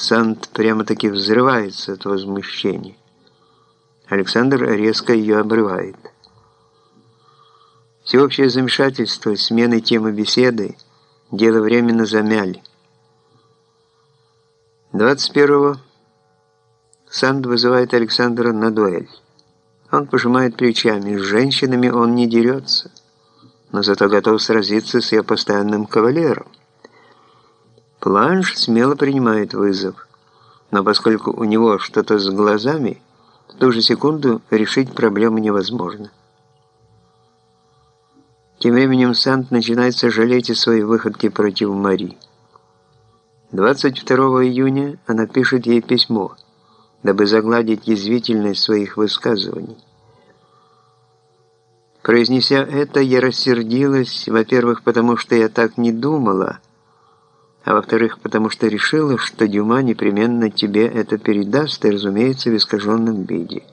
Санд прямо-таки взрывается от возмущения. Александр резко ее обрывает. Всеобщее замешательство, смены темы беседы, дело временно замяли. 21-го Санд вызывает Александра на дуэль. Он пожимает плечами, с женщинами он не дерется, но зато готов сразиться с ее постоянным кавалером. Планш смело принимает вызов, но поскольку у него что-то с глазами, в ту же секунду решить проблему невозможно. Тем временем Сант начинает сожалеть о своей выходке против Мари. 22 июня она пишет ей письмо, дабы загладить язвительность своих высказываний. Произнеся это, я рассердилась, во-первых, потому что я так не думала, а во-вторых, потому что решила, что Дюма непременно тебе это передаст, и, разумеется, в искаженном виде.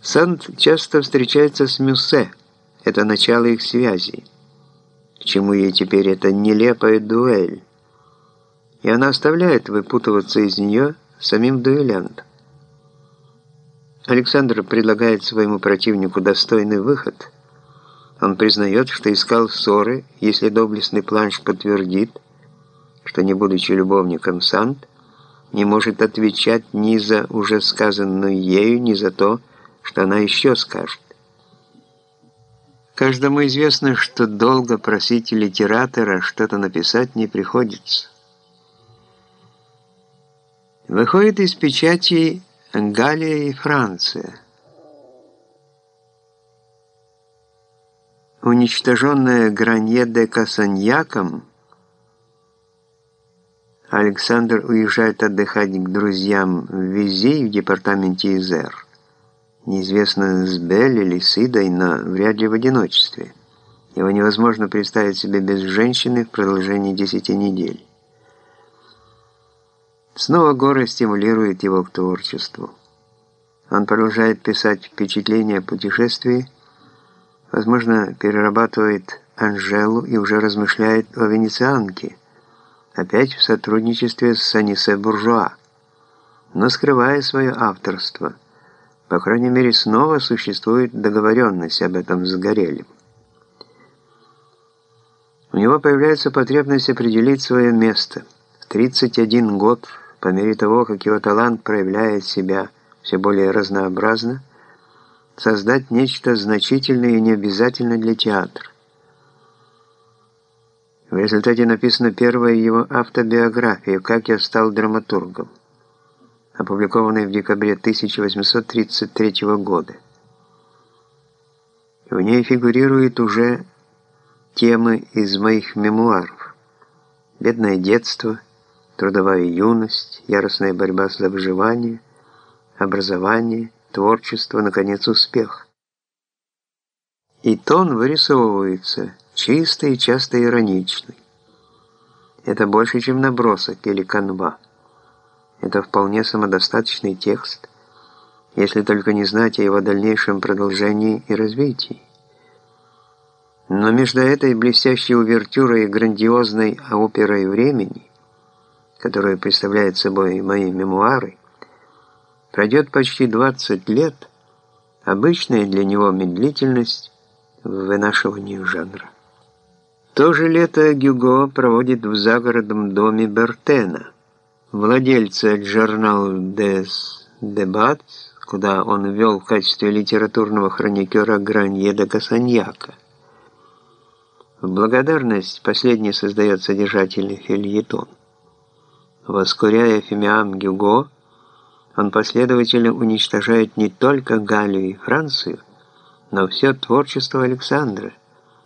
Санд часто встречается с Мюссе. Это начало их связи. К чему ей теперь эта нелепая дуэль? И она оставляет выпутываться из нее самим дуэлянтом. Александр предлагает своему противнику достойный выход. Он признает, что искал ссоры, если доблестный планш подтвердит, что, не будучи любовником Санд, не может отвечать ни за уже сказанную ею, ни за то, что она еще скажет. Каждому известно, что долго просить литератора что-то написать не приходится. Выходит из печати Галия и Франция. Уничтоженная Гранье де Касаньяком, Александр уезжает отдыхать к друзьям в Визи в департаменте Изер неизвестно с Белль или с Идой, но вряд ли в одиночестве. Его невозможно представить себе без женщины в продолжении десяти недель. Снова горы стимулирует его к творчеству. Он продолжает писать впечатления о путешествии, возможно, перерабатывает Анжелу и уже размышляет о венецианке, опять в сотрудничестве с Санисе Буржуа, но скрывая свое авторство – по крайней мере, снова существует договоренность об этом с Горелем. У него появляется потребность определить свое место. В 31 год, по мере того, как его талант проявляет себя все более разнообразно, создать нечто значительное и необязательно для театра. В результате написана первая его автобиография «Как я стал драматургом» опубликованной в декабре 1833 года. В ней фигурируют уже темы из моих мемуаров. Бедное детство, трудовая юность, яростная борьба за выживание, образование, творчество, наконец, успех. И тон вырисовывается чистый и часто ироничный. Это больше, чем набросок или канва. Это вполне самодостаточный текст, если только не знать о его дальнейшем продолжении и развитии. Но между этой блестящей увертюрой и грандиозной оперой времени, которую представляют собой мои мемуары, пройдет почти 20 лет, обычная для него медлительность в вынашивании жанра. То же лето Гюго проводит в загородном доме Бертена – владельца журнала «Des Debats», куда он ввел в качестве литературного хроникера Гранье де Касаньяка. В благодарность последний создает содержательный фильетон. Воскуряя Фимиам Гюго, он последовательно уничтожает не только Галлию и Францию, но все творчество Александра,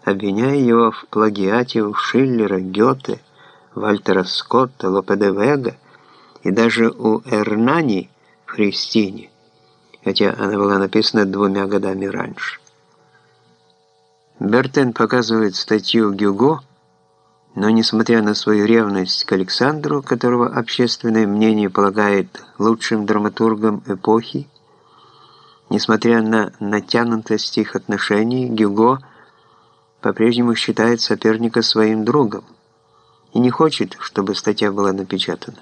обвиняя его в плагиате у Шиллера, Гёте, Вальтера Скотта, Лопе де Вега, и даже у Эрнани в Христине, хотя она была написана двумя годами раньше. Бертен показывает статью Гюго, но несмотря на свою ревность к Александру, которого общественное мнение полагает лучшим драматургом эпохи, несмотря на натянутость их отношений, Гюго по-прежнему считает соперника своим другом. и не хочет, чтобы статья была напечатана.